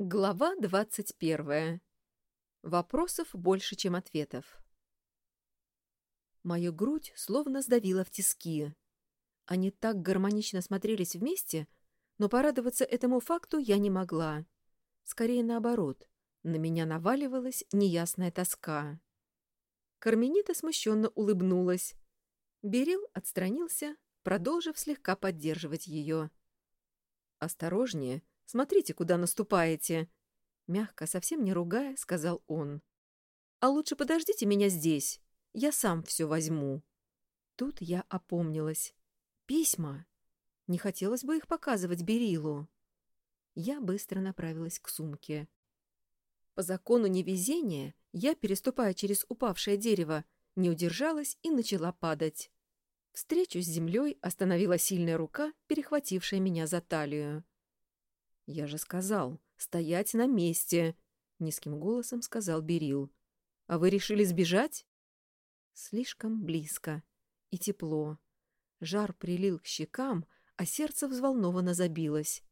Глава двадцать первая. Вопросов больше, чем ответов. Мою грудь словно сдавило в тиски. Они так гармонично смотрелись вместе, но порадоваться этому факту я не могла. Скорее наоборот, на меня наваливалась неясная тоска. Карменита смущенно улыбнулась. Берил отстранился, продолжив слегка поддерживать ее. «Осторожнее!» Смотрите, куда наступаете!» Мягко, совсем не ругая, сказал он. «А лучше подождите меня здесь. Я сам все возьму». Тут я опомнилась. «Письма! Не хотелось бы их показывать Берилу». Я быстро направилась к сумке. По закону невезения я, переступая через упавшее дерево, не удержалась и начала падать. Встречу с землей остановила сильная рука, перехватившая меня за талию. «Я же сказал, стоять на месте!» — низким голосом сказал Берил. «А вы решили сбежать?» Слишком близко и тепло. Жар прилил к щекам, а сердце взволнованно забилось.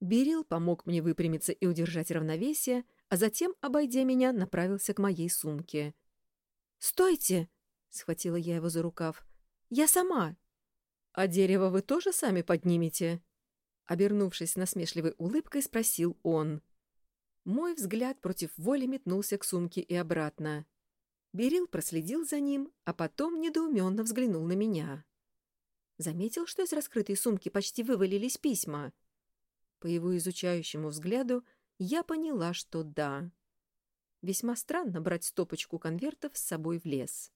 Берил помог мне выпрямиться и удержать равновесие, а затем, обойдя меня, направился к моей сумке. «Стойте!» — схватила я его за рукав. «Я сама!» «А дерево вы тоже сами поднимете?» Обернувшись насмешливой улыбкой, спросил он. Мой взгляд против воли метнулся к сумке и обратно. Берил проследил за ним, а потом недоуменно взглянул на меня. Заметил, что из раскрытой сумки почти вывалились письма. По его изучающему взгляду я поняла, что да. Весьма странно брать стопочку конвертов с собой в лес.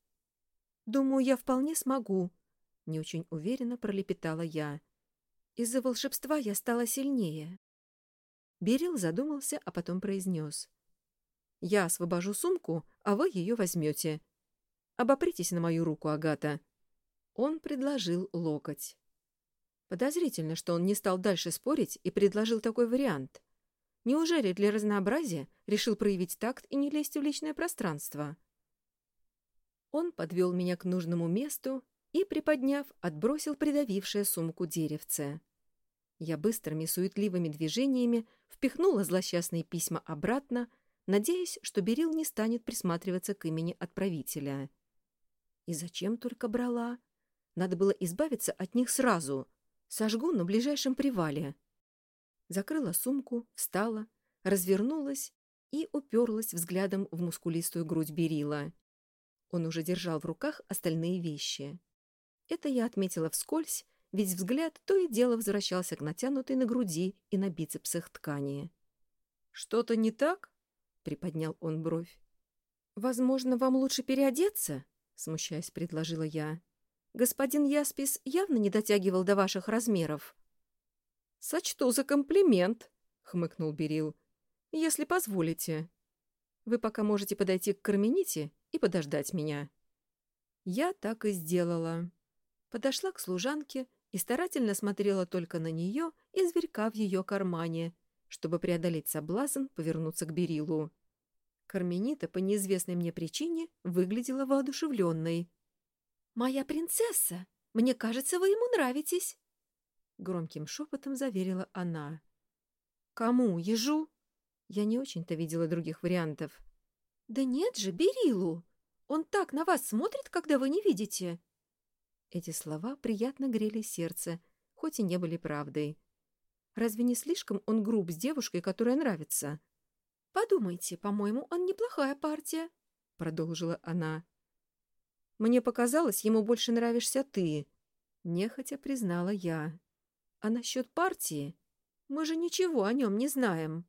«Думаю, я вполне смогу», — не очень уверенно пролепетала я. Из-за волшебства я стала сильнее. Берил задумался, а потом произнес. «Я освобожу сумку, а вы ее возьмете. Обопритесь на мою руку, Агата». Он предложил локоть. Подозрительно, что он не стал дальше спорить и предложил такой вариант. Неужели для разнообразия решил проявить такт и не лезть в личное пространство? Он подвел меня к нужному месту и, приподняв, отбросил придавившее сумку деревце. Я быстрыми суетливыми движениями впихнула злосчастные письма обратно, надеясь, что Берил не станет присматриваться к имени отправителя. И зачем только брала? Надо было избавиться от них сразу. Сожгу на ближайшем привале. Закрыла сумку, встала, развернулась и уперлась взглядом в мускулистую грудь Берила. Он уже держал в руках остальные вещи. Это я отметила вскользь, ведь взгляд то и дело возвращался к натянутой на груди и на бицепсах ткани. «Что-то не так?» — приподнял он бровь. «Возможно, вам лучше переодеться?» — смущаясь, предложила я. «Господин Яспис явно не дотягивал до ваших размеров». «Сочту за комплимент», — хмыкнул Берил. «Если позволите. Вы пока можете подойти к Кармените и подождать меня». Я так и сделала подошла к служанке и старательно смотрела только на нее и зверька в ее кармане, чтобы преодолеть соблазн повернуться к Берилу. Карменита по неизвестной мне причине выглядела воодушевленной. «Моя принцесса! Мне кажется, вы ему нравитесь!» Громким шепотом заверила она. «Кому? Ежу?» Я не очень-то видела других вариантов. «Да нет же, Берилу! Он так на вас смотрит, когда вы не видите!» Эти слова приятно грели сердце, хоть и не были правдой. Разве не слишком он груб с девушкой, которая нравится? «Подумайте, по-моему, он неплохая партия», — продолжила она. «Мне показалось, ему больше нравишься ты», — нехотя признала я. «А насчет партии? Мы же ничего о нем не знаем».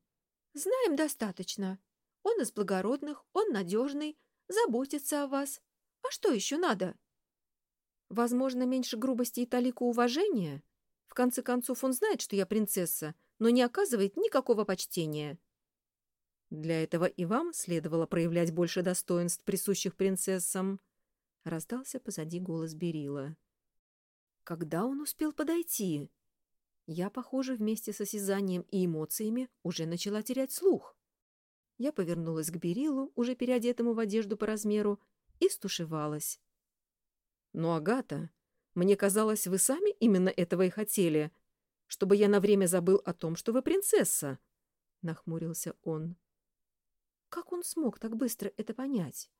«Знаем достаточно. Он из благородных, он надежный, заботится о вас. А что еще надо?» Возможно, меньше грубости и талику уважения? В конце концов, он знает, что я принцесса, но не оказывает никакого почтения. Для этого и вам следовало проявлять больше достоинств, присущих принцессам. Раздался позади голос Берила. Когда он успел подойти? Я, похоже, вместе с осязанием и эмоциями уже начала терять слух. Я повернулась к Берилу, уже переодетому в одежду по размеру, и стушевалась. Но, Агата, мне казалось, вы сами именно этого и хотели, чтобы я на время забыл о том, что вы принцесса. нахмурился он. Как он смог так быстро это понять?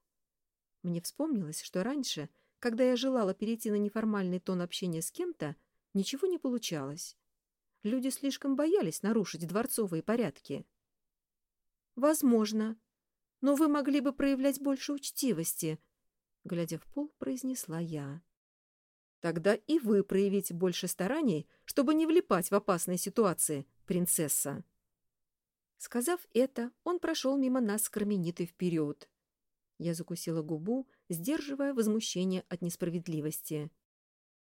Мне вспомнилось, что раньше, когда я желала перейти на неформальный тон общения с кем-то, ничего не получалось. Люди слишком боялись нарушить дворцовые порядки. «Возможно. Но вы могли бы проявлять больше учтивости», — глядя в пол, произнесла я. «Тогда и вы проявите больше стараний, чтобы не влипать в опасные ситуации, принцесса». Сказав это, он прошел мимо нас с Карменитой вперед. Я закусила губу, сдерживая возмущение от несправедливости.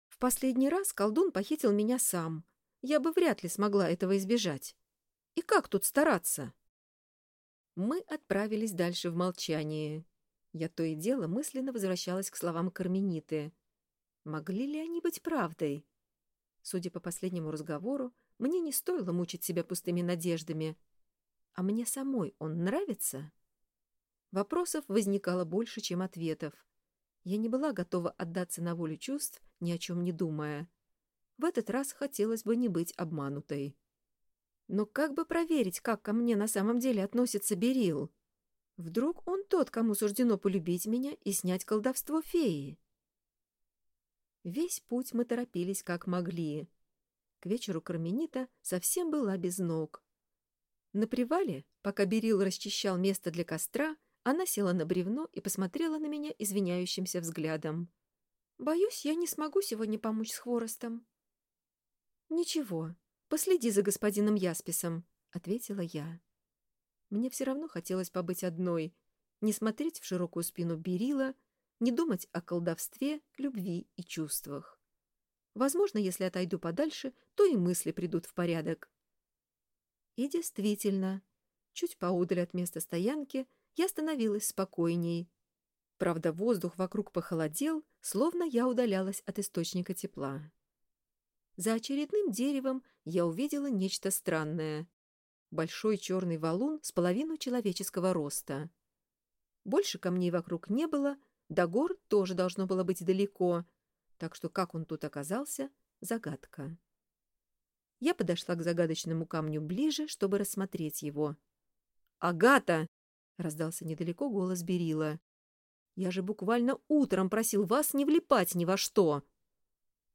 В последний раз колдун похитил меня сам. Я бы вряд ли смогла этого избежать. И как тут стараться? Мы отправились дальше в молчании. Я то и дело мысленно возвращалась к словам Кармениты. Могли ли они быть правдой? Судя по последнему разговору, мне не стоило мучить себя пустыми надеждами — а мне самой он нравится? Вопросов возникало больше, чем ответов. Я не была готова отдаться на волю чувств, ни о чем не думая. В этот раз хотелось бы не быть обманутой. Но как бы проверить, как ко мне на самом деле относится Берил? Вдруг он тот, кому суждено полюбить меня и снять колдовство феи? Весь путь мы торопились как могли. К вечеру Карменита совсем была без ног. На привале, пока Берил расчищал место для костра, она села на бревно и посмотрела на меня извиняющимся взглядом. «Боюсь, я не смогу сегодня помочь с хворостом». «Ничего, последи за господином Ясписом», — ответила я. Мне все равно хотелось побыть одной, не смотреть в широкую спину Берила, не думать о колдовстве, любви и чувствах. Возможно, если отойду подальше, то и мысли придут в порядок. И действительно, чуть поудаль от места стоянки я становилась спокойней. Правда, воздух вокруг похолодел, словно я удалялась от источника тепла. За очередным деревом я увидела нечто странное. Большой черный валун с половину человеческого роста. Больше камней вокруг не было, до гор тоже должно было быть далеко, так что как он тут оказался — загадка. Я подошла к загадочному камню ближе, чтобы рассмотреть его. «Агата!» — раздался недалеко голос Берила. «Я же буквально утром просил вас не влипать ни во что!»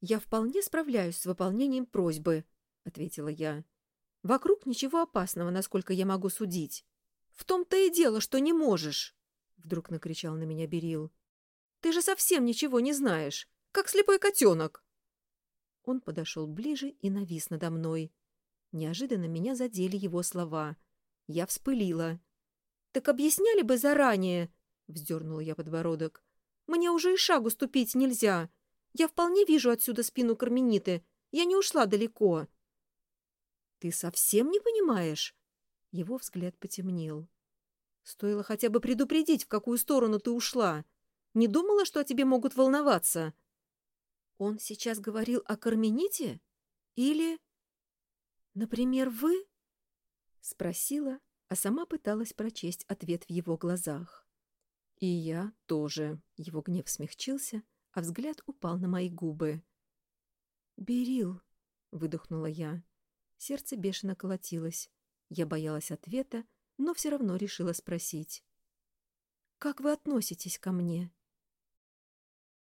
«Я вполне справляюсь с выполнением просьбы», — ответила я. «Вокруг ничего опасного, насколько я могу судить». «В том-то и дело, что не можешь!» — вдруг накричал на меня Берил. «Ты же совсем ничего не знаешь, как слепой котенок!» Он подошел ближе и навис надо мной. Неожиданно меня задели его слова. Я вспылила. «Так объясняли бы заранее!» — вздернула я подбородок. «Мне уже и шагу ступить нельзя. Я вполне вижу отсюда спину Кармениты. Я не ушла далеко». «Ты совсем не понимаешь?» Его взгляд потемнел. «Стоило хотя бы предупредить, в какую сторону ты ушла. Не думала, что о тебе могут волноваться?» Он сейчас говорил о Кармените? Или... Например, вы? Спросила, а сама пыталась прочесть ответ в его глазах. И я тоже. Его гнев смягчился, а взгляд упал на мои губы. «Берил», — выдохнула я. Сердце бешено колотилось. Я боялась ответа, но все равно решила спросить. «Как вы относитесь ко мне?»